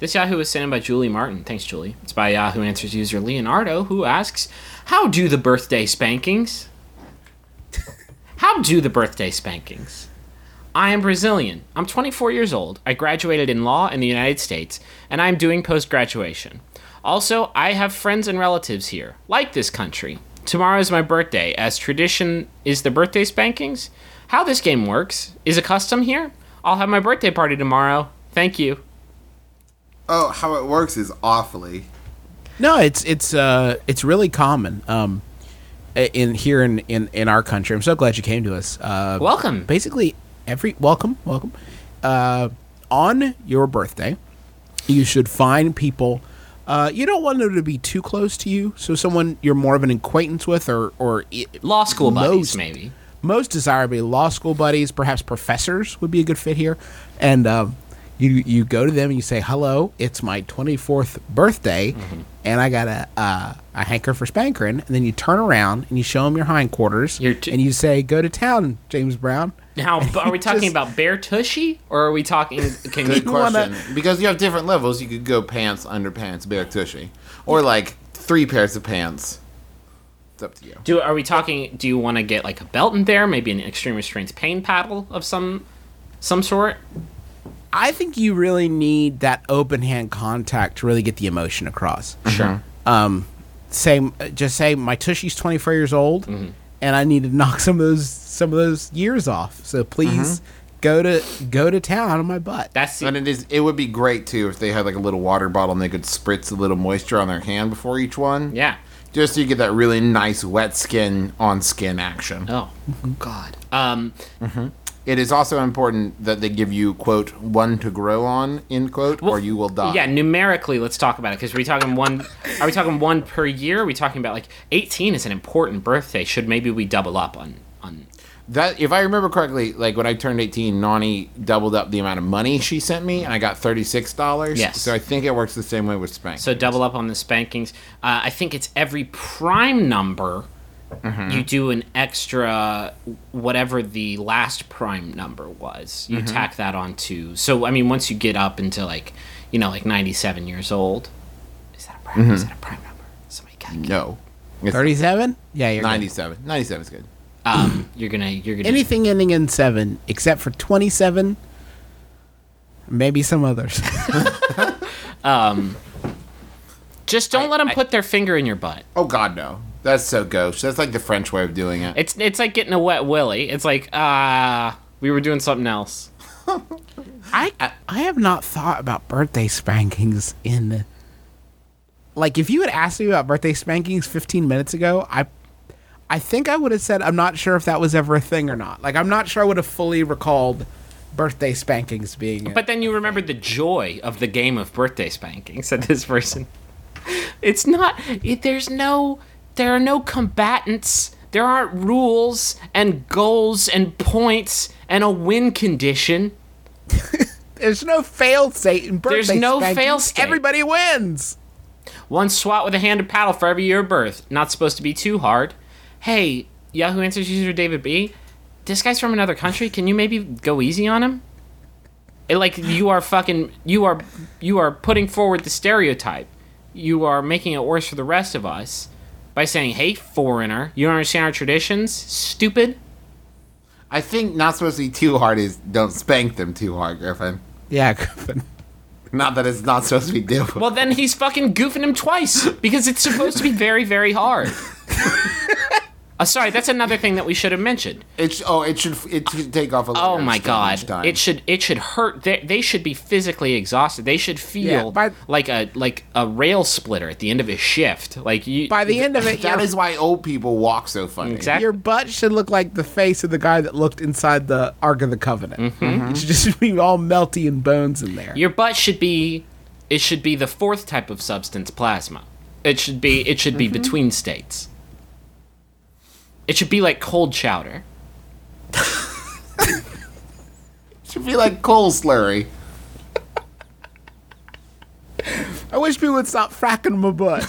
This Yahoo was sent in by Julie Martin. Thanks, Julie. It's by Yahoo Answers user Leonardo, who asks, "How do the birthday spankings? How do the birthday spankings? I am Brazilian. I'm 24 years old. I graduated in law in the United States, and I am doing post graduation. Also, I have friends and relatives here, like this country. Tomorrow is my birthday, as tradition is the birthday spankings. How this game works is a custom here. I'll have my birthday party tomorrow. Thank you. Oh, how it works is awfully. No, it's it's uh it's really common. Um, in here in in in our country. I'm so glad you came to us. Uh, Welcome. basically every welcome welcome uh, on your birthday you should find people uh, you don't want them to be too close to you so someone you're more of an acquaintance with or or Law school buddies, most- maybe. most desirably law school buddies perhaps professors would be a good fit here and um, you you go to them and you say hello it's my 24th birthday Mm-hmm. and i got a uh, a hanker for spankering and then you turn around and you show them your hindquarters Your t- and you say go to town james brown Now, b- are we talking Just- about bare tushy, or are we talking? Can Good you, question. wanna- Because you have different levels. You could go pants, underpants, bare tushy, or like three pairs of pants. It's up to you. do are we talking? Do you want to get like a belt in there? Maybe an extreme restraints pain paddle of some some sort. I think you really need that open hand contact to really get the emotion across. Sure. Um, say just say my tushy's 24 years old, Mm-hmm. and I need to knock some of those some of those years off. So please go to go to town on my butt. That's the, And it is. It would be great too if they had like a little water bottle and they could spritz a little moisture on their hand before each one. yeah. Just so you get that really nice wet skin on skin action. Oh God. Um. It is also important that they give you quote one to grow on end quote or you will die. Yeah, numerically, let's talk about it because we talking one. Are we talking one per year? Are we talking about like eighteen is an important birthday? Should maybe we double up on on? That if I remember correctly, like when I turned eighteen, Nani doubled up the amount of money she sent me, and I got thirty six dollars. Yes. So I think it works the same way with Spank. So double up on the spankings. Uh, I think it's every prime number. Mm-hmm. You do an extra whatever the last prime number was. You mm-hmm. tack that on onto. So I mean, once you get up into like, you know, like ninety-seven years old, is that a prime? Is mm-hmm. that a prime number? Somebody calculate. no. 37? Yeah, you're good. 97. 97 is good. Um, you're gonna you're gonna Anything ending in seven except for 27, maybe some others. Um, just don't let them put their finger in your butt. Oh God, no. That's so gauche. That's like the French way of doing it. It's it's like getting a wet willy. It's like ah, we were doing something else. I I have not thought about birthday spankings in like if you had asked me about birthday spankings 15 minutes ago, I I think I would have said I'm not sure if that was ever a thing or not. Like I'm not sure I would have fully recalled birthday spankings being a- But then you remembered the joy of the game of birthday spanking, said this person. It's not, it, there's no, there are no combatants. There aren't rules and goals and points and a win condition. There's no fail state in birthday There's no spankings. fail state. Everybody wins. One swat with a hand of paddle for every year of birth. Not supposed to be too hard. Hey, Yahoo Answers user David B. This guy's from another country. Can you maybe go easy on him? It, like you are fucking you are you are putting forward the stereotype. You are making it worse for the rest of us by saying, "Hey, foreigner, you don't understand our traditions, stupid." I think not supposed to be too hard is don't spank them too hard, Griffin. Yeah, Griffin. Not that it's not supposed to be difficult. Well, then he's fucking goofing him twice because it's supposed to be very, very hard. uh, sorry, that's another thing that we should have mentioned. It sh- oh, it should it should take off a Oh my god! time. It should it should hurt. They, they should be physically exhausted. They should feel Yeah, by- like a like a rail splitter at the end of a shift. Like you. By the end of it, that is why old people walk so funny. exactly. your butt should look like the face of the guy that looked inside the Ark of the Covenant. Mm-hmm. It should just be all melty and bones in there. Your butt should be. It should be the fourth type of substance, plasma. It should be. It should be Mm-hmm. between states. It should be like cold chowder. It should be like coal slurry. I wish people would stop fracking my butt.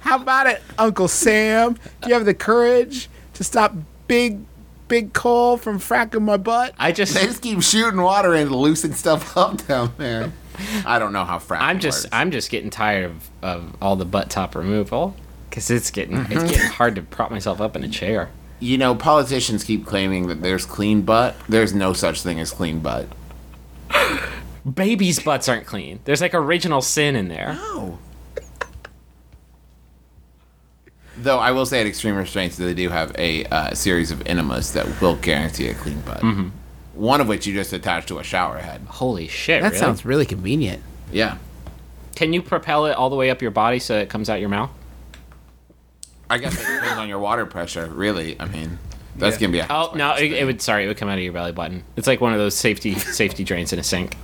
How about it, Uncle Sam? Do you have the courage to stop big big coal from fracking my butt. I just They just keep shooting water and loosening stuff up down there. I don't know how fracking I'm just works. I'm just getting tired of, of all the butt top removal because it's getting Mm-hmm. it's getting hard to prop myself up in a chair. You know, politicians keep claiming that there's clean butt. There's no such thing as clean butt. Babies' butts aren't clean. There's like original sin in there. No. Though I will say at Extreme Restraints they do have a uh, series of enemas that will guarantee a clean butt. Mm-hmm. One of which you just attach to a shower head. Holy shit! That really? sounds really convenient. Yeah. Can you propel it all the way up your body so it comes out your mouth? I guess it depends on your water pressure, really. I mean, that's gonna be a Oh no! It, it would. Sorry, it would come out of your belly button. It's like one of those safety safety drains in a sink.